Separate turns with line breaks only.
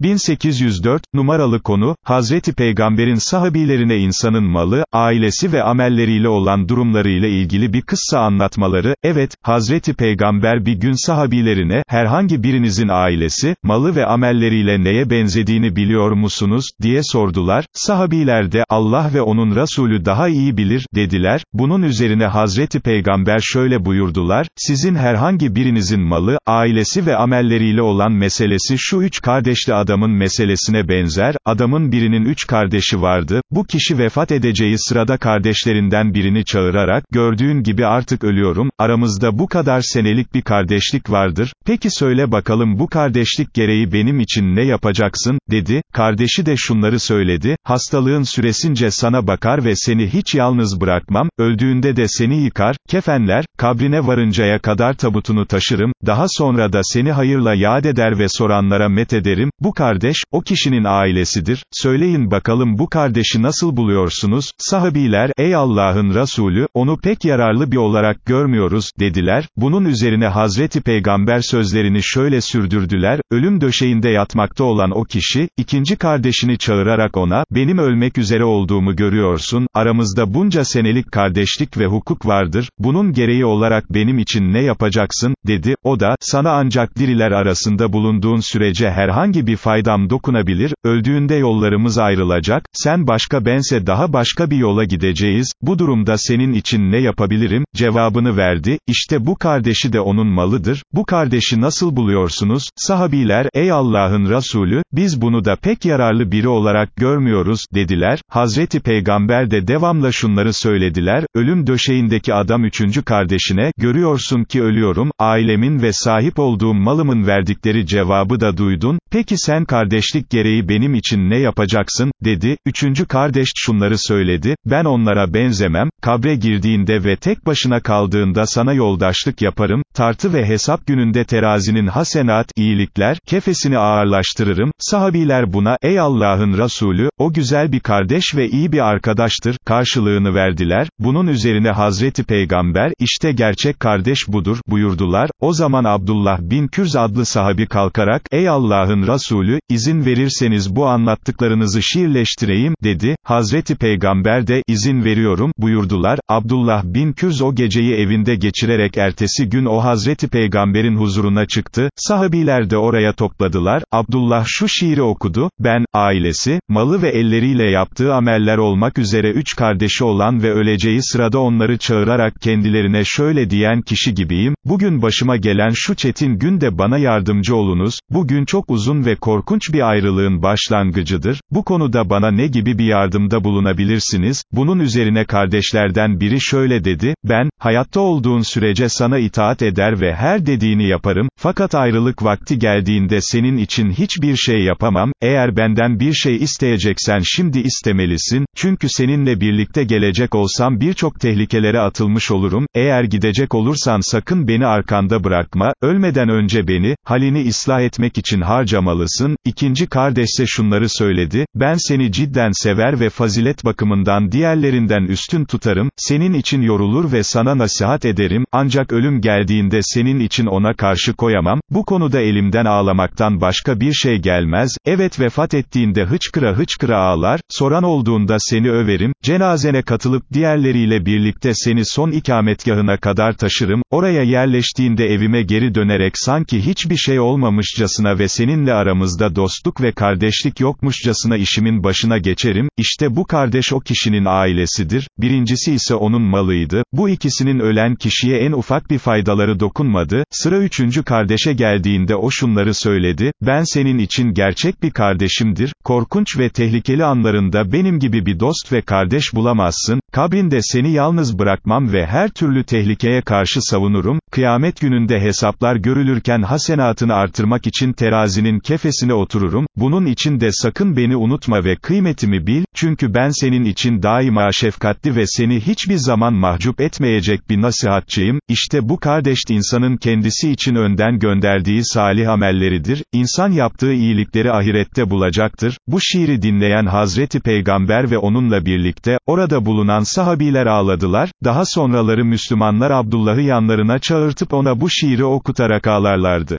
1804, numaralı konu, Hazreti Peygamber'in sahabilerine insanın malı, ailesi ve amelleriyle olan durumlarıyla ilgili bir kıssa anlatmaları, evet, Hazreti Peygamber bir gün sahabilerine, herhangi birinizin ailesi, malı ve amelleriyle neye benzediğini biliyor musunuz, diye sordular, sahabiler de, Allah ve onun Resulü daha iyi bilir, dediler, bunun üzerine Hazreti Peygamber şöyle buyurdular, sizin herhangi birinizin malı, ailesi ve amelleriyle olan meselesi şu üç kardeşli adam, adamın meselesine benzer, adamın birinin üç kardeşi vardı, bu kişi vefat edeceği sırada kardeşlerinden birini çağırarak, gördüğün gibi artık ölüyorum, aramızda bu kadar senelik bir kardeşlik vardır, peki söyle bakalım bu kardeşlik gereği benim için ne yapacaksın, dedi, kardeşi de şunları söyledi, hastalığın süresince sana bakar ve seni hiç yalnız bırakmam, öldüğünde de seni yıkar, kefenler, kabrine varıncaya kadar tabutunu taşırım, daha sonra da seni hayırla yad eder ve soranlara met ederim, bu kardeş, o kişinin ailesidir, söyleyin bakalım bu kardeşi nasıl buluyorsunuz, sahabiler, ey Allah'ın Resulü, onu pek yararlı bir olarak görmüyoruz, dediler, bunun üzerine Hazreti Peygamber sözlerini şöyle sürdürdüler, ölüm döşeğinde yatmakta olan o kişi, ikinci kardeşini çağırarak ona, benim ölmek üzere olduğumu görüyorsun, aramızda bunca senelik kardeşlik ve hukuk vardır, bunun gereği olarak benim için ne yapacaksın, dedi, o da, sana ancak diriler arasında bulunduğun sürece herhangi bir faydam dokunabilir, öldüğünde yollarımız ayrılacak, sen başka bense daha başka bir yola gideceğiz, bu durumda senin için ne yapabilirim, cevabını verdi, işte bu kardeşi de onun malıdır, bu kardeşi nasıl buluyorsunuz, sahabiler, ey Allah'ın Resulü, biz bunu da pek yararlı biri olarak görmüyoruz, dediler, Hazreti Peygamber de devamla şunları söylediler, ölüm döşeğindeki adam üçüncü kardeşine, görüyorsun ki ölüyorum, ailemin ve sahip olduğum malımın verdikleri cevabı da duydun, peki sen sen kardeşlik gereği benim için ne yapacaksın, dedi, üçüncü kardeş şunları söyledi, ben onlara benzemem, kabre girdiğinde ve tek başına kaldığında sana yoldaşlık yaparım, tartı ve hesap gününde terazinin hasenat, iyilikler, kefesini ağırlaştırırım, sahabiler buna, ey Allah'ın Resulü, o güzel bir kardeş ve iyi bir arkadaştır, karşılığını verdiler, bunun üzerine Hazreti Peygamber, işte gerçek kardeş budur, buyurdular, o zaman Abdullah bin Kürz adlı sahabi kalkarak, ey Allah'ın Resulü, Resulü, izin verirseniz bu anlattıklarınızı şiirleştireyim, dedi, Hazreti Peygamber de, izin veriyorum, buyurdular, Abdullah bin Kürz o geceyi evinde geçirerek ertesi gün o Hazreti Peygamber'in huzuruna çıktı, sahabiler de oraya topladılar, Abdullah şu şiiri okudu, ben, ailesi, malı ve elleriyle yaptığı ameller olmak üzere üç kardeşi olan ve öleceği sırada onları çağırarak kendilerine şöyle diyen kişi gibiyim, bugün başıma gelen şu çetin günde bana yardımcı olunuz, bugün çok uzun ve korkunç, bir ayrılığın başlangıcıdır, bu konuda bana ne gibi bir yardımda bulunabilirsiniz, bunun üzerine kardeşlerden biri şöyle dedi, ben, hayatta olduğun sürece sana itaat eder ve her dediğini yaparım, fakat ayrılık vakti geldiğinde senin için hiçbir şey yapamam, eğer benden bir şey isteyeceksen şimdi istemelisin, çünkü seninle birlikte gelecek olsam birçok tehlikelere atılmış olurum, eğer gidecek olursan sakın beni arkanda bırakma, ölmeden önce beni, halini ıslah etmek için harcamalısın, Hanım, ikinci kardeşse şunları söyledi, ben seni cidden sever ve fazilet bakımından diğerlerinden üstün tutarım, senin için yorulur ve sana nasihat ederim, ancak ölüm geldiğinde senin için ona karşı koyamam, bu konuda elimden ağlamaktan başka bir şey gelmez, evet vefat ettiğinde hıçkıra hıçkıra ağlar, soran olduğunda seni överim, cenazene katılıp diğerleriyle birlikte seni son ikametgahına kadar taşırım, oraya yerleştiğinde evime geri dönerek sanki hiçbir şey olmamışçasına ve seninle aramızda aramızda dostluk ve kardeşlik yokmuşçasına işimin başına geçerim, işte bu kardeş o kişinin ailesidir, birincisi ise onun malıydı, bu ikisinin ölen kişiye en ufak bir faydaları dokunmadı, sıra üçüncü kardeşe geldiğinde o şunları söyledi, ben senin için gerçek bir kardeşimdir, korkunç ve tehlikeli anlarında benim gibi bir dost ve kardeş bulamazsın, kabrinde seni yalnız bırakmam ve her türlü tehlikeye karşı savunurum, kıyamet gününde hesaplar görülürken hasenatını artırmak için terazinin kefesini üzerine otururum, bunun için de sakın beni unutma ve kıymetimi bil, çünkü ben senin için daima şefkatli ve seni hiçbir zaman mahcup etmeyecek bir nasihatçıyım, işte bu kardeş insanın kendisi için önden gönderdiği salih amelleridir, insan yaptığı iyilikleri ahirette bulacaktır, bu şiiri dinleyen Hazreti Peygamber ve onunla birlikte, orada bulunan sahabiler ağladılar, daha sonraları Müslümanlar Abdullah'ı yanlarına çağırtıp ona bu şiiri okutarak ağlarlardı.